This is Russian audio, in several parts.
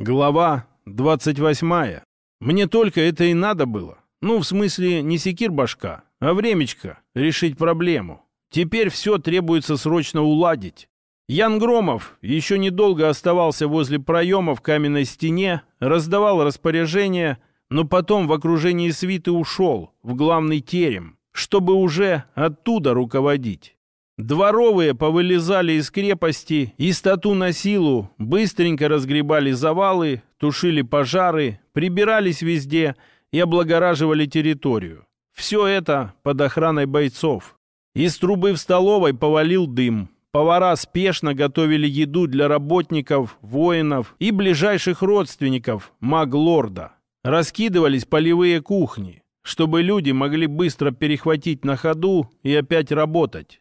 Глава 28. Мне только это и надо было. Ну, в смысле, не секир башка, а времечко решить проблему. Теперь все требуется срочно уладить. Ян Громов еще недолго оставался возле проема в каменной стене, раздавал распоряжения, но потом в окружении свиты ушел в главный терем, чтобы уже оттуда руководить. Дворовые повылезали из крепости и стату на силу, быстренько разгребали завалы, тушили пожары, прибирались везде и облагораживали территорию. Все это под охраной бойцов. Из трубы в столовой повалил дым. Повара спешно готовили еду для работников, воинов и ближайших родственников маг-лорда. Раскидывались полевые кухни, чтобы люди могли быстро перехватить на ходу и опять работать.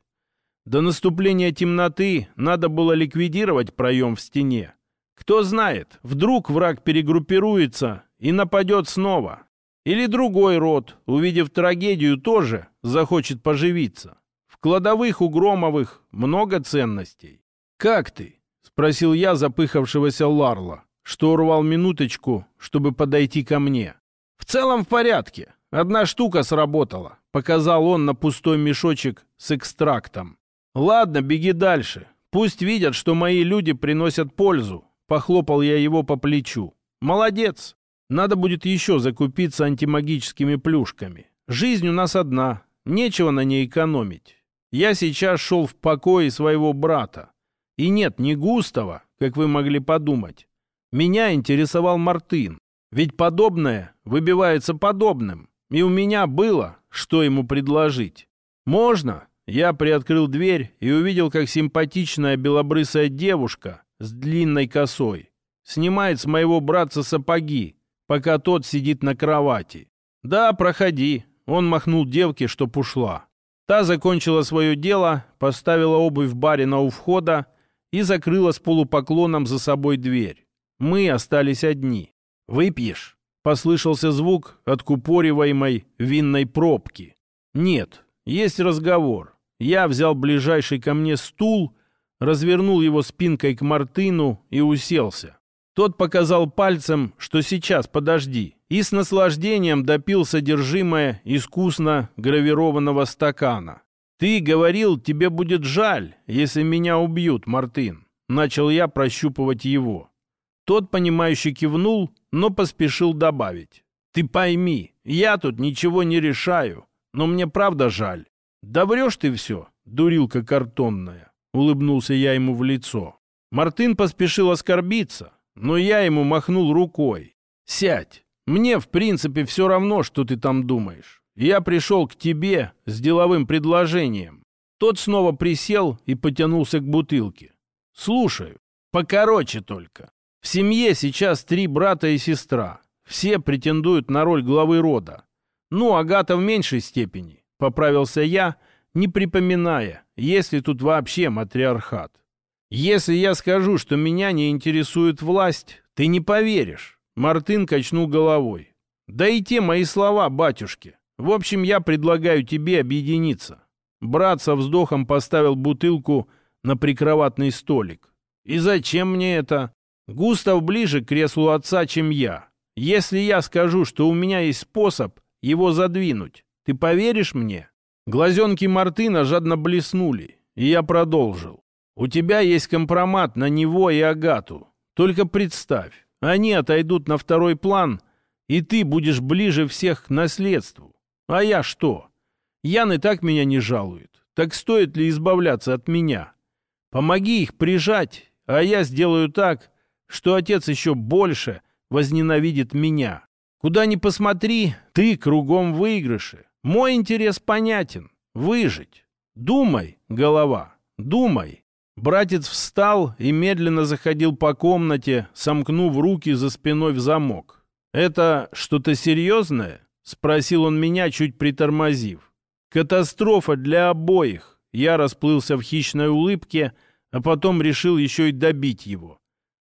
До наступления темноты надо было ликвидировать проем в стене. Кто знает, вдруг враг перегруппируется и нападет снова. Или другой род, увидев трагедию, тоже захочет поживиться. В кладовых у Громовых много ценностей. «Как ты?» — спросил я запыхавшегося Ларла, что урвал минуточку, чтобы подойти ко мне. «В целом в порядке. Одна штука сработала», — показал он на пустой мешочек с экстрактом. «Ладно, беги дальше. Пусть видят, что мои люди приносят пользу». Похлопал я его по плечу. «Молодец. Надо будет еще закупиться антимагическими плюшками. Жизнь у нас одна. Нечего на ней экономить. Я сейчас шел в покое своего брата. И нет, не Густава, как вы могли подумать. Меня интересовал Мартын. Ведь подобное выбивается подобным. И у меня было, что ему предложить. Можно, я приоткрыл дверь и увидел, как симпатичная белобрысая девушка с длинной косой снимает с моего братца сапоги, пока тот сидит на кровати. «Да, проходи», — он махнул девке, чтоб ушла. Та закончила свое дело, поставила обувь барина у входа и закрыла с полупоклоном за собой дверь. Мы остались одни. «Выпьешь?» — послышался звук откупориваемой винной пробки. «Нет, есть разговор. Я взял ближайший ко мне стул, развернул его спинкой к Мартыну и уселся. Тот показал пальцем, что сейчас подожди, и с наслаждением допил содержимое искусно гравированного стакана. «Ты говорил, тебе будет жаль, если меня убьют, Мартын», — начал я прощупывать его. Тот, понимающе кивнул, но поспешил добавить. «Ты пойми, я тут ничего не решаю, но мне правда жаль. «Да врешь ты все, дурилка картонная!» — улыбнулся я ему в лицо. Мартын поспешил оскорбиться, но я ему махнул рукой. «Сядь! Мне, в принципе, все равно, что ты там думаешь. Я пришел к тебе с деловым предложением». Тот снова присел и потянулся к бутылке. «Слушаю. Покороче только. В семье сейчас три брата и сестра. Все претендуют на роль главы рода. Ну, Агата в меньшей степени. — поправился я, не припоминая, есть ли тут вообще матриархат. «Если я скажу, что меня не интересует власть, ты не поверишь», — Мартын качнул головой. «Да и те мои слова, батюшки. В общем, я предлагаю тебе объединиться». Брат со вздохом поставил бутылку на прикроватный столик. «И зачем мне это? Густав ближе к креслу отца, чем я. Если я скажу, что у меня есть способ его задвинуть, ты поверишь мне?» Глазенки Мартына жадно блеснули, и я продолжил. «У тебя есть компромат на него и Агату. Только представь, они отойдут на второй план, и ты будешь ближе всех к наследству. А я что? Ян и так меня не жалует. Так стоит ли избавляться от меня? Помоги их прижать, а я сделаю так, что отец еще больше возненавидит меня. Куда ни посмотри, ты кругом выигрыши. Мой интерес понятен — выжить. Думай, голова, думай. Братец встал и медленно заходил по комнате, сомкнув руки за спиной в замок. «Это что-то серьезное?» — спросил он меня, чуть притормозив. «Катастрофа для обоих!» Я расплылся в хищной улыбке, а потом решил еще и добить его.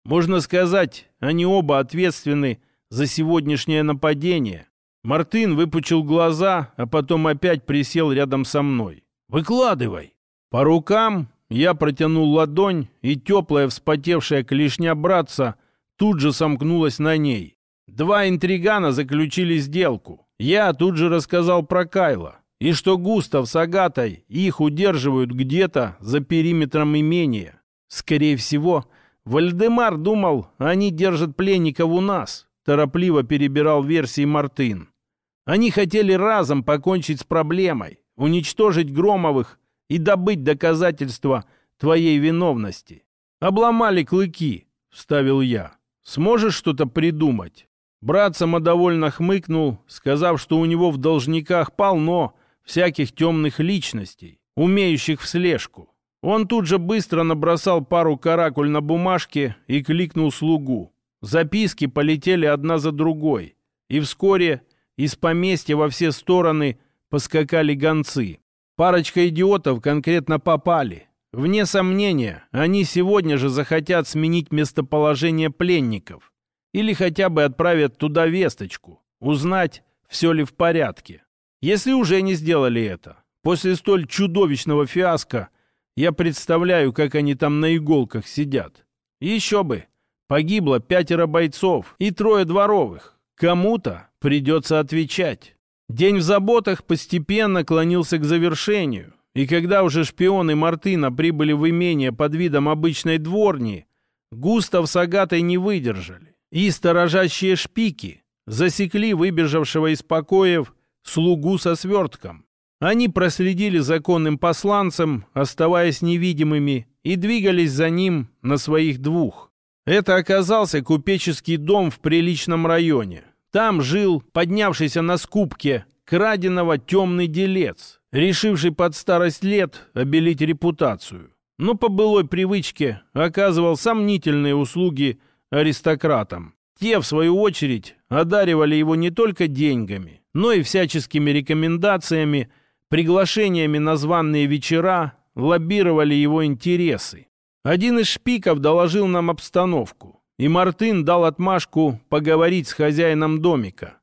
Можно сказать, они оба ответственны за сегодняшнее нападение, Мартын выпучил глаза, а потом опять присел рядом со мной. «Выкладывай!» По рукам я протянул ладонь, и теплая вспотевшая клешня братца тут же сомкнулась на ней. Два интригана заключили сделку. Я тут же рассказал про Кайла. И что Густав с Агатой их удерживают где-то за периметром имения. Скорее всего, Вальдемар думал, они держат пленников у нас. Торопливо перебирал версии Мартын. Они хотели разом покончить с проблемой, уничтожить Громовых и добыть доказательства твоей виновности. Обломали клыки, вставил я. Сможешь что-то придумать? Брат самодовольно хмыкнул, сказав, что у него в должниках полно всяких темных личностей, умеющих в слежку. Он тут же быстро набросал пару каракуль на бумажке и кликнул слугу. Записки полетели одна за другой, и вскоре из поместья во все стороны поскакали гонцы. Парочка идиотов конкретно попали. Вне сомнения, они сегодня же захотят сменить местоположение пленников. Или хотя бы отправят туда весточку, узнать, все ли в порядке. Если уже не сделали это, после столь чудовищного фиаско, я представляю, как они там на иголках сидят. Еще бы, погибло пятеро бойцов и трое дворовых. Кому-то придется отвечать. День в заботах постепенно клонился к завершению, и когда уже шпионы Мартына прибыли в имение под видом обычной дворни, Густав с Агатой не выдержали, и сторожащие шпики засекли выбежавшего из покоев слугу со свертком. Они проследили законным посланцам, оставаясь невидимыми, и двигались за ним на своих двух. Это оказался купеческий дом в приличном районе. Там жил поднявшийся на скупке краденого темный делец, решивший под старость лет обелить репутацию. Но по былой привычке оказывал сомнительные услуги аристократам. Те, в свою очередь, одаривали его не только деньгами, но и всяческими рекомендациями, приглашениями на званные вечера, лоббировали его интересы. Один из шпиков доложил нам обстановку, и Мартын дал отмашку поговорить с хозяином домика.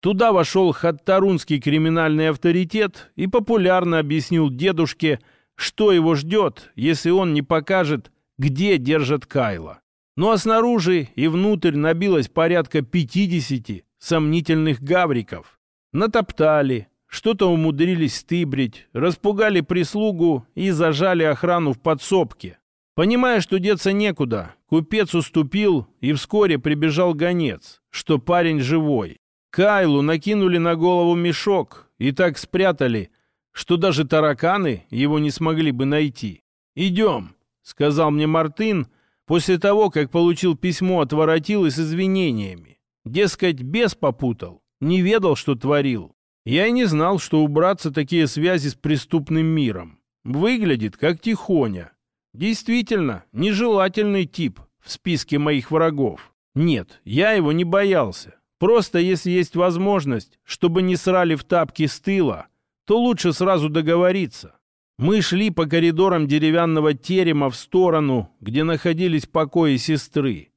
Туда вошел хаттарунский криминальный авторитет и популярно объяснил дедушке, что его ждет, если он не покажет, где держат Кайла. Ну а снаружи и внутрь набилось порядка 50 сомнительных гавриков, Натоптали, что-то умудрились стыбрить, распугали прислугу и зажали охрану в подсобке. Понимая, что деться некуда, купец уступил, и вскоре прибежал гонец, что парень живой. Кайлу накинули на голову мешок и так спрятали, что даже тараканы его не смогли бы найти. «Идем», — сказал мне Мартын, после того, как получил письмо от Воротилы с извинениями. Дескать, бес попутал, не ведал, что творил. Я и не знал, что у братца такие связи с преступным миром. Выглядит как тихоня. Действительно, нежелательный тип в списке моих врагов. Нет, я его не боялся. Просто если есть возможность, чтобы не срали в тапки с тыла, то лучше сразу договориться. Мы шли по коридорам деревянного терема в сторону, где находились покои сестры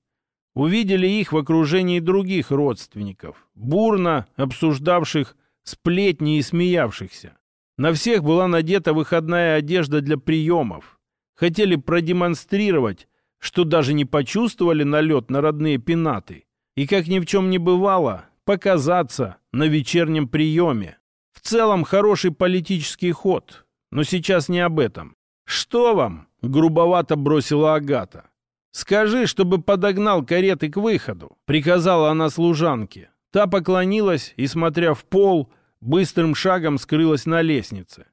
увидели их в окружении других родственников, бурно обсуждавших сплетни и смеявшихся. На всех была надета выходная одежда для приемов. Хотели продемонстрировать, что даже не почувствовали налет на родные пенаты. И, как ни в чем не бывало, показаться на вечернем приеме. В целом хороший политический ход, но сейчас не об этом. «Что вам?» — грубовато бросила Агата. «Скажи, чтобы подогнал кареты к выходу», — приказала она служанке. Та поклонилась и, смотря в пол, быстрым шагом скрылась на лестнице.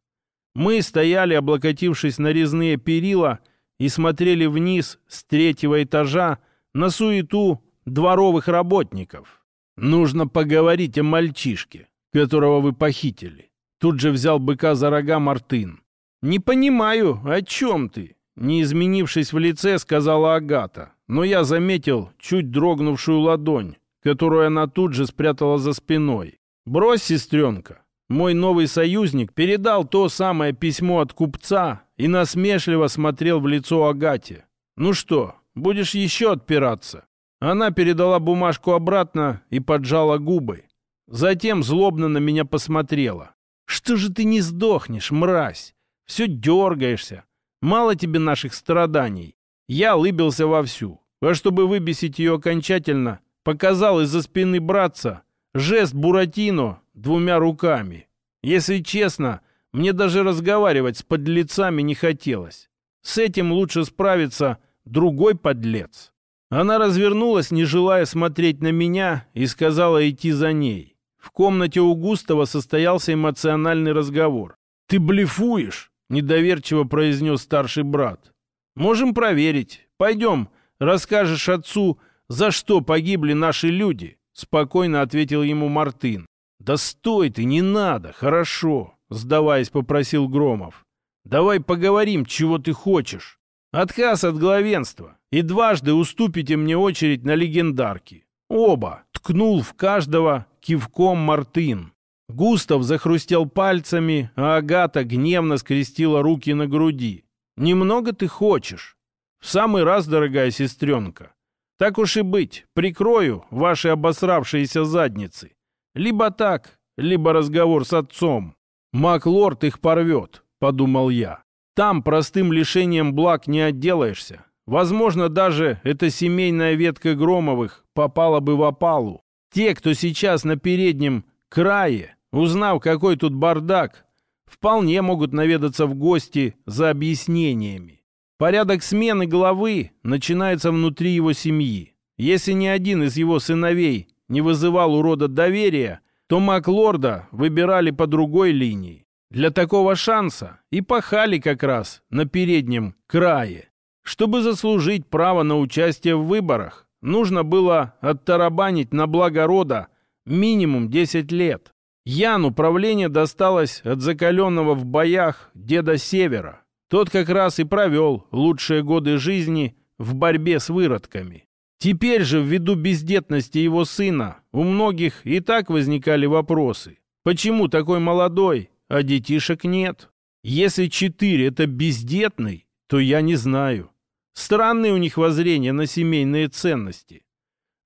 Мы стояли, облокотившись на резные перила, и смотрели вниз с третьего этажа на суету дворовых работников. «Нужно поговорить о мальчишке, которого вы похитили». Тут же взял быка за рога Мартын. «Не понимаю, о чем ты?» Не изменившись в лице, сказала Агата, но я заметил чуть дрогнувшую ладонь, которую она тут же спрятала за спиной. «Брось, сестренка!» Мой новый союзник передал то самое письмо от купца и насмешливо смотрел в лицо Агате. «Ну что, будешь еще отпираться?» Она передала бумажку обратно и поджала губы. Затем злобно на меня посмотрела. «Что же ты не сдохнешь, мразь? Все дергаешься, Мало тебе наших страданий. Я улыбился вовсю. а чтобы выбесить ее окончательно, показал из-за спины братца жест Буратино двумя руками. Если честно, мне даже разговаривать с подлецами не хотелось. С этим лучше справиться другой подлец. Она развернулась, не желая смотреть на меня, и сказала идти за ней. В комнате у Густава состоялся эмоциональный разговор. «Ты блефуешь?» — недоверчиво произнес старший брат. «Можем проверить. Пойдем, расскажешь отцу, за что погибли наши люди», — спокойно ответил ему Мартын. «Да стой ты, не надо, хорошо», — сдаваясь, попросил Громов. «Давай поговорим, чего ты хочешь. Отказ от главенства. И дважды уступите мне очередь на легендарки. Оба!» — ткнул в каждого кивком Мартын. Густав захрустел пальцами, а Агата гневно скрестила руки на груди. «Немного ты хочешь?» «В самый раз, дорогая сестренка. Так уж и быть, прикрою ваши обосравшиеся задницы. Либо так, либо разговор с отцом. Маклорд их порвет», — подумал я. «Там простым лишением благ не отделаешься. Возможно, даже эта семейная ветка Громовых попала бы в опалу. Те, кто сейчас на переднем крае, Узнав, какой тут бардак, вполне могут наведаться в гости за объяснениями. Порядок смены главы начинается внутри его семьи. Если ни один из его сыновей не вызывал у рода доверия, то Маклорда выбирали по другой линии. Для такого шанса и пахали как раз на переднем крае. Чтобы заслужить право на участие в выборах, нужно было оттарабанить на благо рода минимум 10 лет. Ян управление досталось от закаленного в боях деда Севера. Тот как раз и провел лучшие годы жизни в борьбе с выродками. Теперь же, ввиду бездетности его сына, у многих и так возникали вопросы. Почему такой молодой, а детишек нет? Если четыре — это бездетный, то я не знаю. Странные у них воззрения на семейные ценности.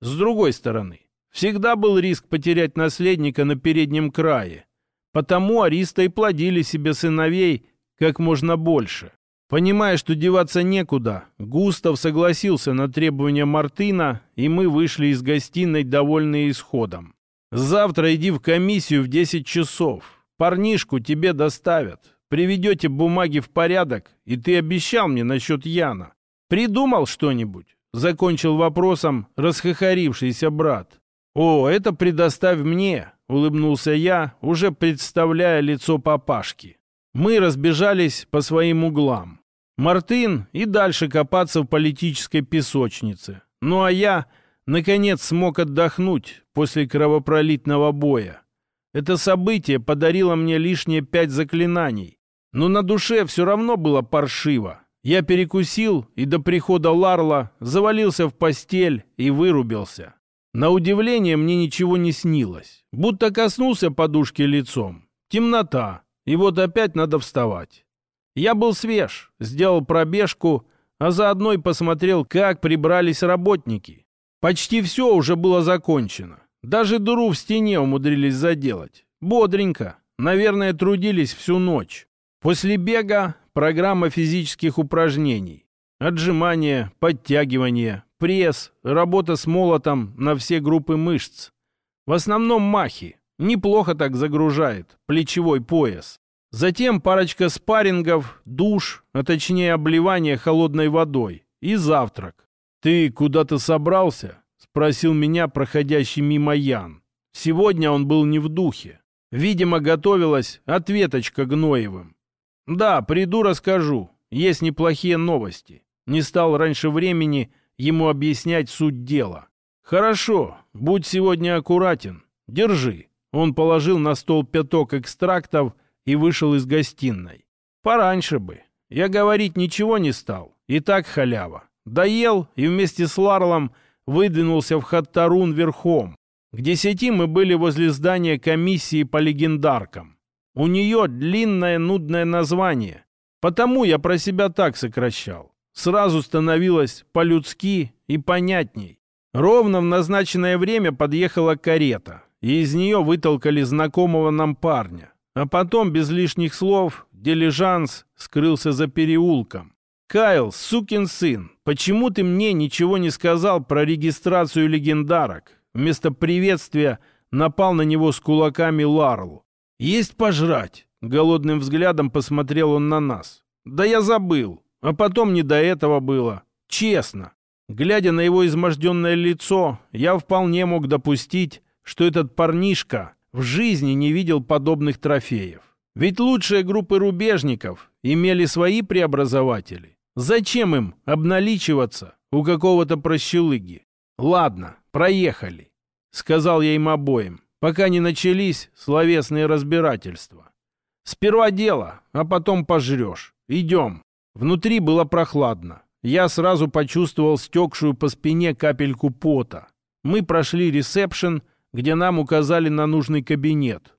С другой стороны, Всегда был риск потерять наследника на переднем крае. Потому аристы и плодили себе сыновей как можно больше. Понимая, что деваться некуда, Густав согласился на требования Мартына, и мы вышли из гостиной, довольные исходом. «Завтра иди в комиссию в 10 часов. Парнишку тебе доставят. Приведете бумаги в порядок, и ты обещал мне насчет Яна. Придумал что-нибудь?» Закончил вопросом расхохорившийся брат. «О, это предоставь мне», — улыбнулся я, уже представляя лицо папашки. Мы разбежались по своим углам. Мартын и дальше копаться в политической песочнице. Ну а я, наконец, смог отдохнуть после кровопролитного боя. Это событие подарило мне лишние пять заклинаний. Но на душе все равно было паршиво. Я перекусил и до прихода Ларла завалился в постель и вырубился. На удивление мне ничего не снилось. Будто коснулся подушки лицом. Темнота. И вот опять надо вставать. Я был свеж, сделал пробежку, а заодно и посмотрел, как прибрались работники. Почти все уже было закончено. Даже дыру в стене умудрились заделать. Бодренько. Наверное, трудились всю ночь. После бега программа физических упражнений. Отжимания, подтягивания, пресс, работа с молотом на все группы мышц. В основном махи. Неплохо так загружает плечевой пояс. Затем парочка спаррингов, душ, а точнее обливание холодной водой и завтрак. «Ты куда-то собрался?» — спросил меня проходящий мимо Ян. Сегодня он был не в духе. Видимо, готовилась ответочка Гноевым. «Да, приду, расскажу. Есть неплохие новости. Не стал раньше времени ему объяснять суть дела. «Хорошо, будь сегодня аккуратен. Держи». Он положил на стол пяток экстрактов и вышел из гостиной. «Пораньше бы. Я говорить ничего не стал. И так халява. Доел и вместе с Ларлом выдвинулся в Хаттарун верхом. К десяти мы были возле здания комиссии по легендаркам. У нее длинное нудное название, потому я про себя так сокращал сразу становилось по-людски и понятней. Ровно в назначенное время подъехала карета, и из нее вытолкали знакомого нам парня. А потом, без лишних слов, дилижанс скрылся за переулком. «Кайл, сукин сын, почему ты мне ничего не сказал про регистрацию легендарок? Вместо приветствия напал на него с кулаками Ларл. Есть пожрать?» Голодным взглядом посмотрел он на нас. «Да я забыл. А потом не до этого было. Честно. Глядя на его изможденное лицо, я вполне мог допустить, что этот парнишка в жизни не видел подобных трофеев. Ведь лучшие группы рубежников имели свои преобразователи. Зачем им обналичиваться у какого-то прощелыги? Ладно, проехали, сказал я им обоим, пока не начались словесные разбирательства. Сперва дело, а потом пожрешь. Идем. Внутри было прохладно. Я сразу почувствовал стекшую по спине капельку пота. Мы прошли ресепшн, где нам указали на нужный кабинет.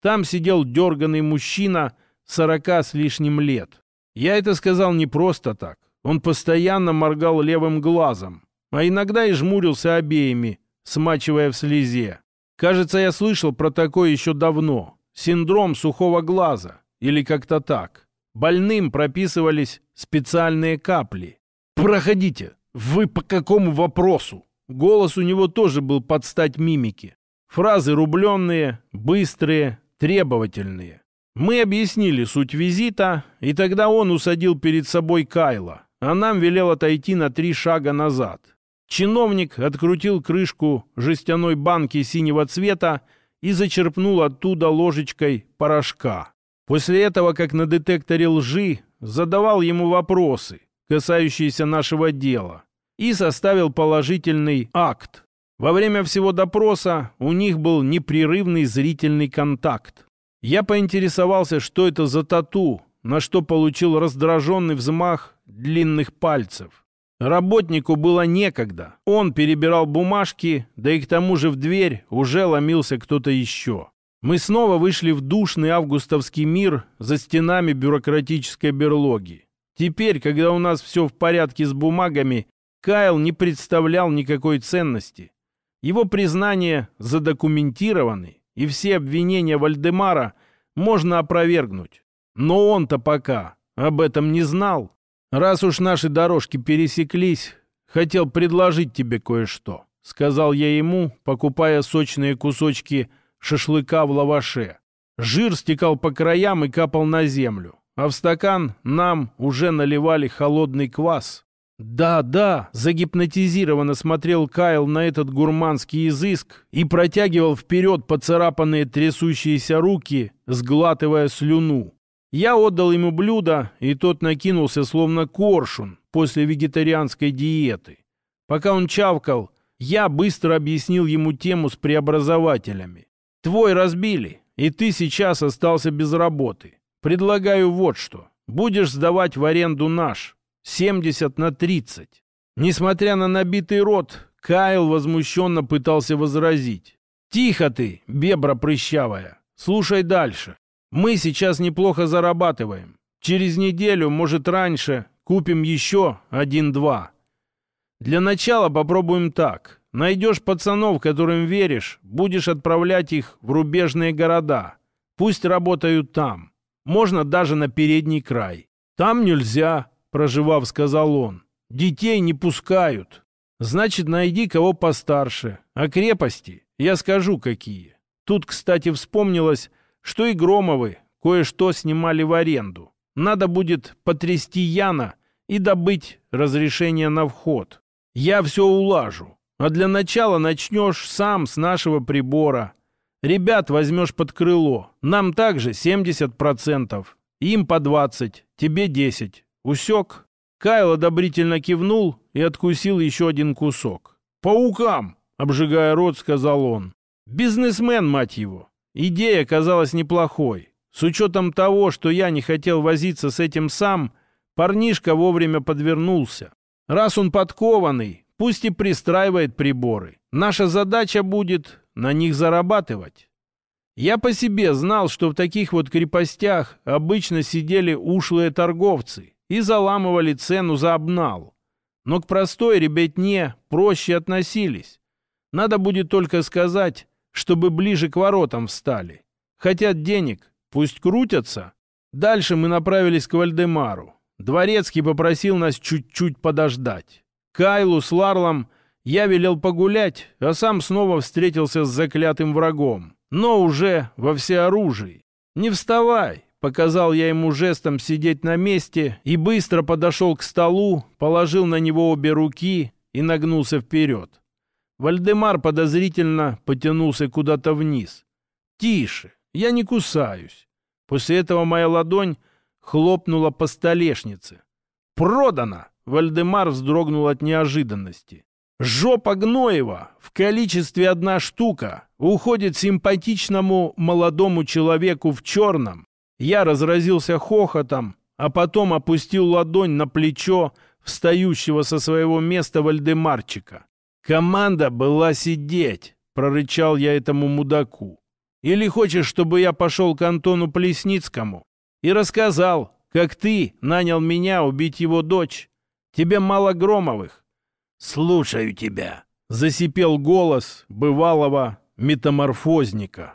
Там сидел дерганный мужчина сорока с лишним лет. Я это сказал не просто так. Он постоянно моргал левым глазом, а иногда и жмурился обеими, смачивая в слезе. Кажется, я слышал про такое еще давно. Синдром сухого глаза. Или как-то так. Больным прописывались специальные капли. «Проходите! Вы по какому вопросу?» Голос у него тоже был под стать мимике. Фразы рубленные, быстрые, требовательные. Мы объяснили суть визита, и тогда он усадил перед собой Кайла, а нам велел отойти на три шага назад. Чиновник открутил крышку жестяной банки синего цвета и зачерпнул оттуда ложечкой порошка. После этого, как на детекторе лжи, задавал ему вопросы, касающиеся нашего дела, и составил положительный акт. Во время всего допроса у них был непрерывный зрительный контакт. Я поинтересовался, что это за тату, на что получил раздраженный взмах длинных пальцев. Работнику было некогда. Он перебирал бумажки, да и к тому же в дверь уже ломился кто-то еще. Мы снова вышли в душный августовский мир за стенами бюрократической берлоги. Теперь, когда у нас все в порядке с бумагами, Кайл не представлял никакой ценности. Его признания задокументированы, и все обвинения Вальдемара можно опровергнуть. Но он-то пока об этом не знал. Раз уж наши дорожки пересеклись, хотел предложить тебе кое-что, сказал я ему, покупая сочные кусочки шашлыка в лаваше. Жир стекал по краям и капал на землю, а в стакан нам уже наливали холодный квас. «Да, да», — загипнотизированно смотрел Кайл на этот гурманский изыск и протягивал вперед поцарапанные трясущиеся руки, сглатывая слюну. Я отдал ему блюдо, и тот накинулся, словно коршун после вегетарианской диеты. Пока он чавкал, я быстро объяснил ему тему с преобразователями. «Твой разбили, и ты сейчас остался без работы. Предлагаю вот что. Будешь сдавать в аренду наш, 70 на 30. Несмотря на набитый рот, Кайл возмущенно пытался возразить. «Тихо ты, бебра прыщавая. Слушай дальше. Мы сейчас неплохо зарабатываем. Через неделю, может раньше, купим еще один-два. Для начала попробуем так. Найдешь пацанов, которым веришь, будешь отправлять их в рубежные города. Пусть работают там. Можно даже на передний край. Там нельзя, проживав, сказал он. Детей не пускают. Значит, найди кого постарше. А крепости я скажу какие. Тут, кстати, вспомнилось, что и Громовы кое-что снимали в аренду. Надо будет потрясти Яна и добыть разрешение на вход. Я все улажу. А для начала начнешь сам с нашего прибора. Ребят возьмешь под крыло. Нам также 70%. Им по 20, тебе 10. Усек?» Кайл одобрительно кивнул и откусил еще один кусок. «Паукам!» — обжигая рот, сказал он. «Бизнесмен, мать его! Идея казалась неплохой. С учетом того, что я не хотел возиться с этим сам, парнишка вовремя подвернулся. Раз он подкованный, пусть и пристраивает приборы. Наша задача будет на них зарабатывать». Я по себе знал, что в таких вот крепостях обычно сидели ушлые торговцы, и заламывали цену за обнал. Но к простой ребятне проще относились. Надо будет только сказать, чтобы ближе к воротам встали. Хотят денег, пусть крутятся. Дальше мы направились к Вальдемару. Дворецкий попросил нас чуть-чуть подождать. Кайлу с Ларлом я велел погулять, а сам снова встретился с заклятым врагом, но уже во всеоружии. «Не вставай!» — показал я ему жестом сидеть на месте и быстро подошел к столу, положил на него обе руки и нагнулся вперед. Вальдемар подозрительно потянулся куда-то вниз. «Тише, я не кусаюсь». После этого моя ладонь хлопнула по столешнице. «Продано!» — Вальдемар вздрогнул от неожиданности. «Жопа Гноева в количестве одна штука уходит симпатичному молодому человеку в черном». Я разразился хохотом, а потом опустил ладонь на плечо встающего со своего места Вальдемарчика. «Команда была сидеть», — прорычал я этому мудаку. «Или хочешь, чтобы я пошел к Антону Плесницкому и рассказал, как ты нанял меня убить его дочь? Тебе мало Громовых». «Слушаю тебя», — засипел голос бывалого метаморфозника.